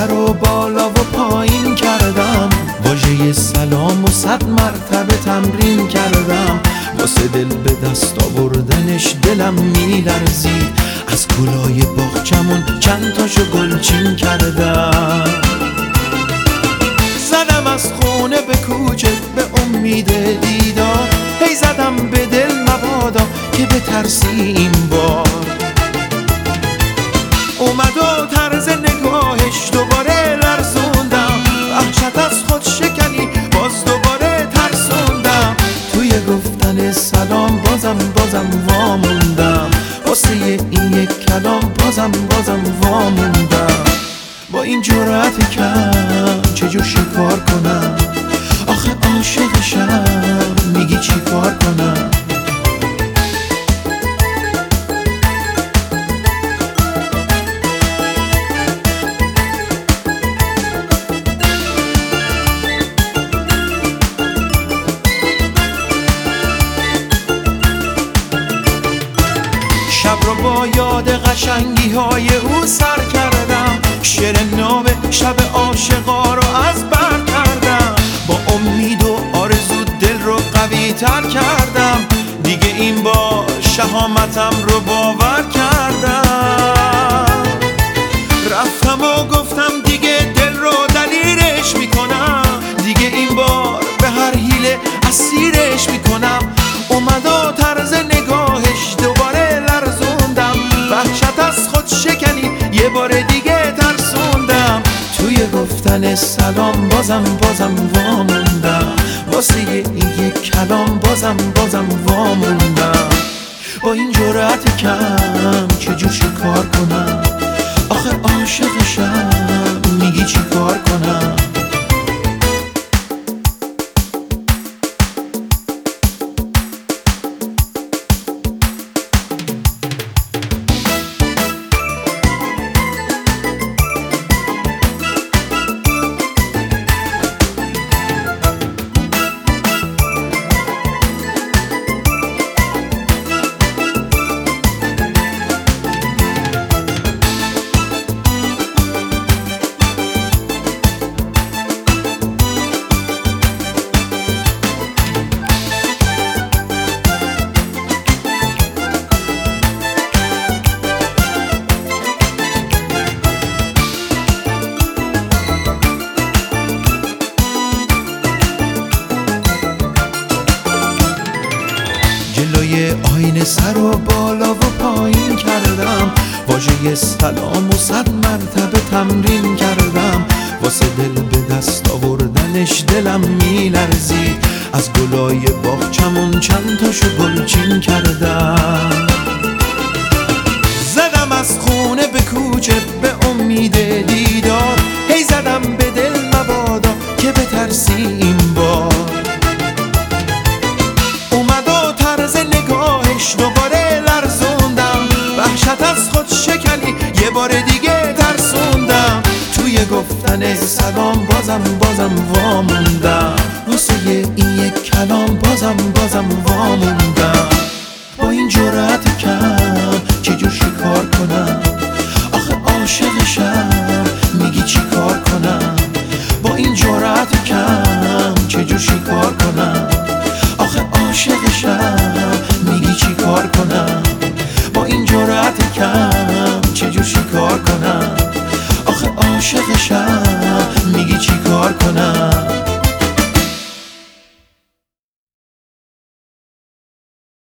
سر و بالا و پایین کردم. واژه سلام و صد مرتبه تمرین کردم. واسه دل به دست آوردنش دلم میلرزید. از گلای باغچمون چند تاشو گلچین کردم. زدم از خونه به کوچه به امید دیدار. هی زدم به دل مبادا که به ترسی این بار. اومد و طرز نگاهش واموندم. واسه این یک کلام بازم بازم واموندم. با این جرأت کم چجور شکار کنم؟ با یاد قشنگی های او سر کردم. شعر ناب شب عاشقا رو از بر کردم. با امید و آرزو دل رو قوی تر کردم. دیگه این با شهامتم رو باور کردم. رفتم و گفتم دیگه دل رو دلیرش می‌کنم. دیگه این بار به هر حیله اسیرش می‌کنم. گفتن سلام بازم بازم واموندم واسه این یک کلام بازم بازم واموندم با این جرأت کم چجور شکار کنم؟ آخه عاشقشم میگی چی کار کنم؟ سر و بالا و پایین کردم. واژه سلام و صد مرتبه تمرین کردم. واسه دل به دست آوردنش دلم میلرزید. از گلای باغچمون چند تاشو گلچین کردم. زدم از خونه به کوچه به امید واموندم واسه این یک کلام بازم بازم واموندم با این جرأت کم چجور شکار کنم؟ آخه عاشقشم میگی چی کار کنم؟ با این جرأت کم چجور شکار کنم؟ آخه عاشقشم میگی چی کار کنم؟ با این جرأت کم چجور شکار کنم؟ آخه عاشقشم میگی چی کار کنم؟